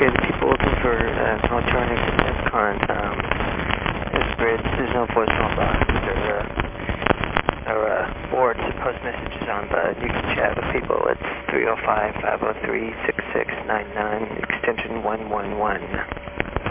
Okay, the people looking for uh, an alternative to current um, This bridge, there's no voicemail box or, a or uh, board to post messages on, but you can chat with people. It's 305-503-6699, extension 111.